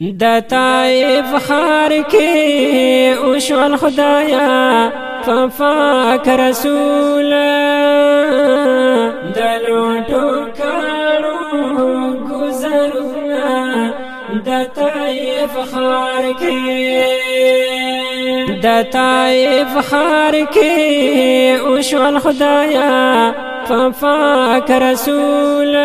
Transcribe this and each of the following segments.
د طائف خار کې او شو خدایا ففاک رسول. د لوټو کړو گزرنا د طائف خار کې. د طائف خار کې او شو خدایا ففاک رسول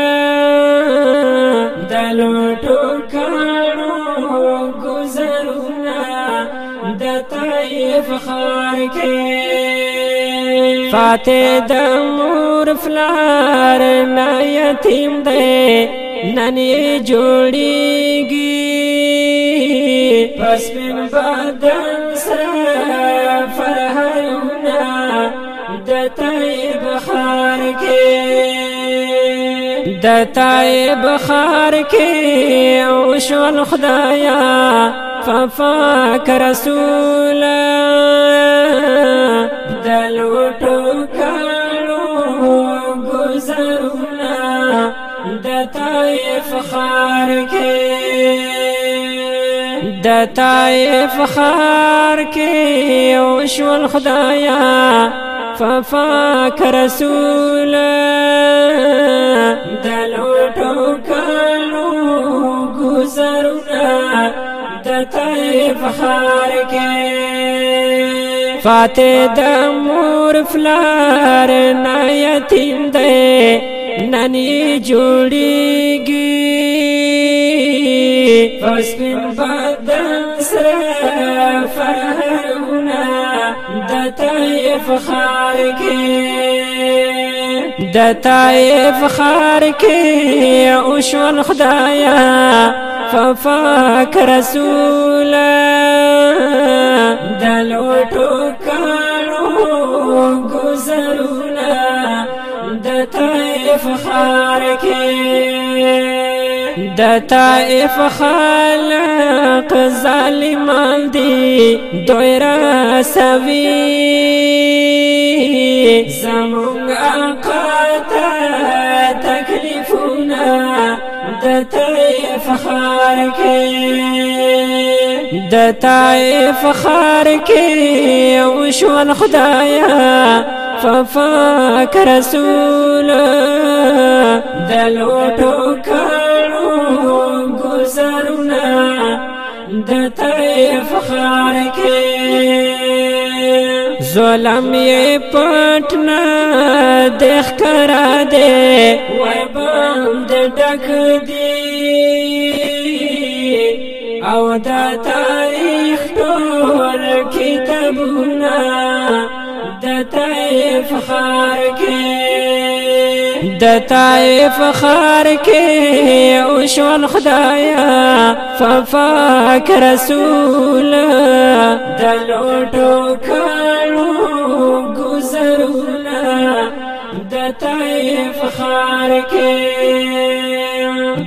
طائف خار کې فاتح د مور فلار نا یتیم دے نن یې جوړیږي پس من بدن سره فرحونه د طائف خار کې خار أو شول ففاك رسول دلو ټوکړو گزرنا د طائف خار کې د طائف ففاك رسول دلو خار کې فاتح د مور فلار نا یتیم دے ننی جوړیږي. فسپین بدن سره فرحونه د طيف خار کې د طيف خار کې أو شول خدایا ففاك رسول دلو ټوکړو گزرنا د طائف خار کې ظالمان دي دوی را سوي. زمونږ آقا تکلیفونه د طائف خار کې د طائف خار کې او شو خدایا ففاك رسول د لوټو کړو گزرنا د طائف خار کې. ظلم یې پټنا دیخ کرا دے وای ډک دی او دا تاریخ ټول کتابونه د طائف خار کې. د طائف خار کې او شول خدایا ففاک رسول. د لوټو طيف خار کې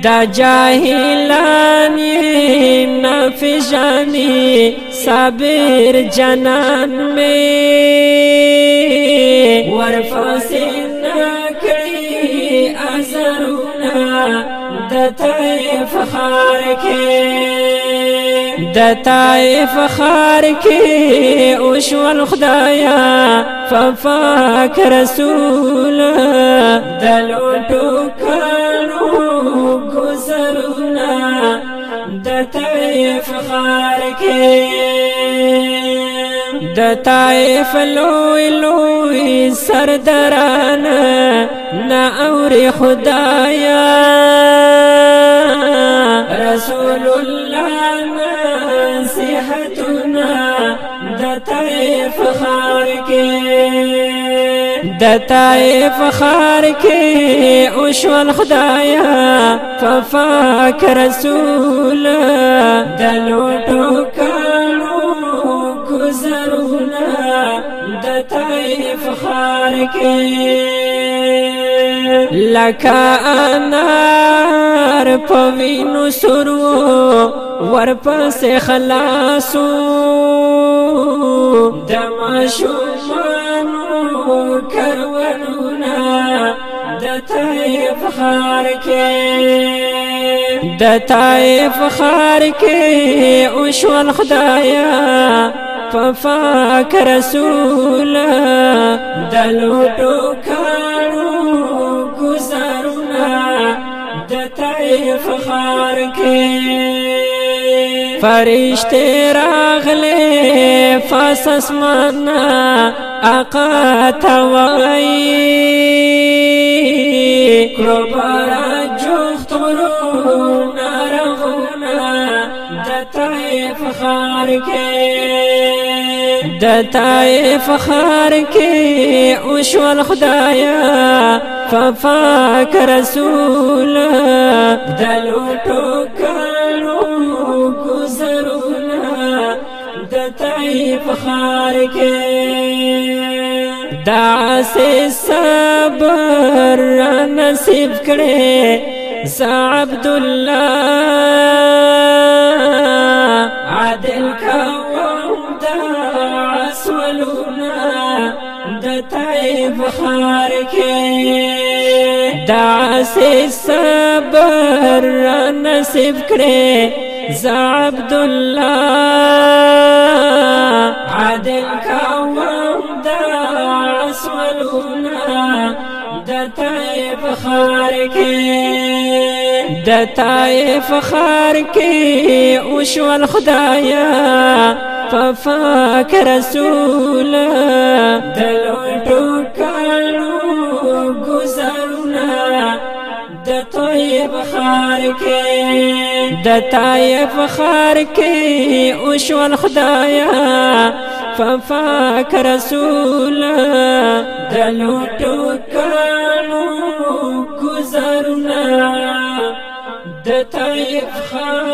دا جاهلان نفجانی صابر جنان میں ورفاسن کړي ازرونا د طيف خار کې د طائف خار کې أو شو خدایا ففاك رسول دلو ټوکړو د طائف خار کې د لوی لوی سردران نا اور خدایا رسول الله نصيحتنا د طائف خار کې د طائف خار کې أو شو خدایا ففاك رسول د لوټو کړو گزرنا د طائف خار کې. لکا انار پوینو سرو ورپس خلاصو. دمشومانو کرونونا د طیف خار کې. د طائف خار کې او شو خدایا پفاک رسول. د لوټو کې فرشتي راغلي فاس اسمانا اقا توي کړو د طائف خار کې او شو خدایا ففاک رسول د لوټو کړو گزرونه د طائف خار کې. دا سے صبر نصیب کړي ز عبد الله طيب خار کې دا سے صبر نصیب کړي ز عبد الله عادل کوم دا اسولنا د طيب خار کې د طائف خار کې او شو الخدایا ففاک رسول د لوټو کالو گزارنا د طيب خار کې د طائف خار کې أو شو الخدایا ففاک رسول د لوټو کانو گزارنا د طيب خان